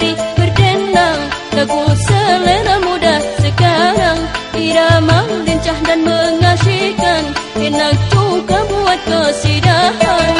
manis mari berdendang Lagu selera muda sekarang. Irama lincah dan mengasihkan. Enak juga buat kesidahan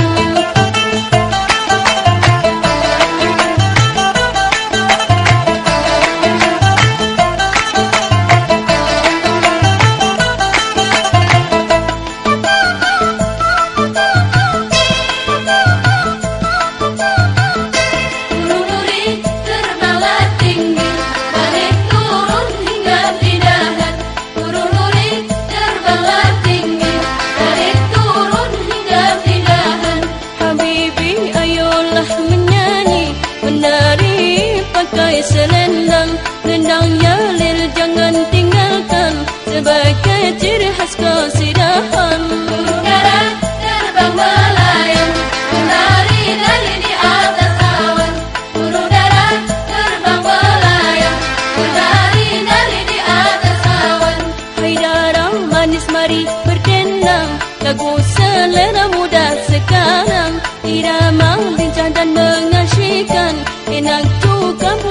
selendang Lendangnya lil jangan tinggalkan Sebagai ciri khas kesidahan Udara terbang melayang Menari lali di atas awan. Udara terbang melayang Menari lali di atas awan. Hai darah manis mari berdendang Lagu selera muda sekarang. Irama lincah dan Enak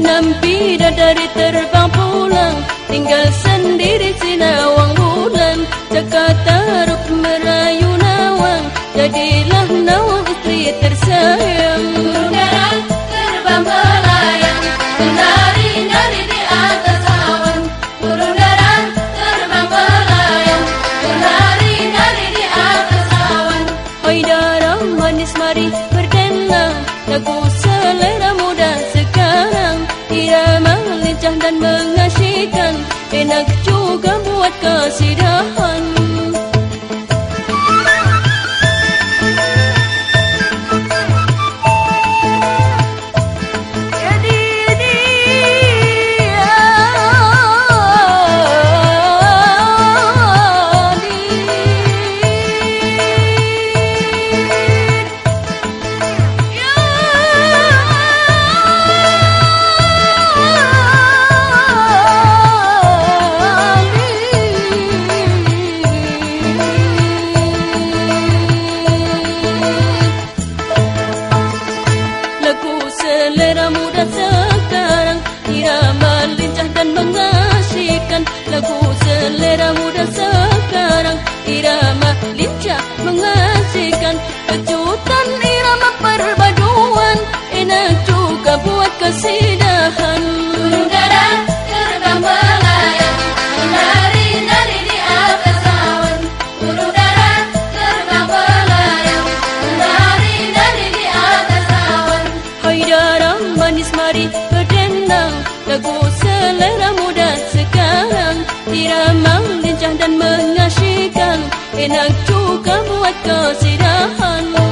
Enam bidadari terbang pulang Tinggal sendiri sinawang bulan. Cakap taruh merayu nawang Jadilah nawang istri tersayang. Udara terbang melayang Menari-nari di atas awan. Udara terbang melayang Menari-nari di atas awan. Hai darah manis mari berdendang Lagu selera muda sekarang Irama lincah dan mengasihkan Enak juga buat kesidahan Lagu selera muda sekarang Irama lincah mengasihkan Kejutan. Irama perpaduan Enak juga buat kesidahan. Udara terbang lincah dan mengasihkan Enak juga buat kesidahan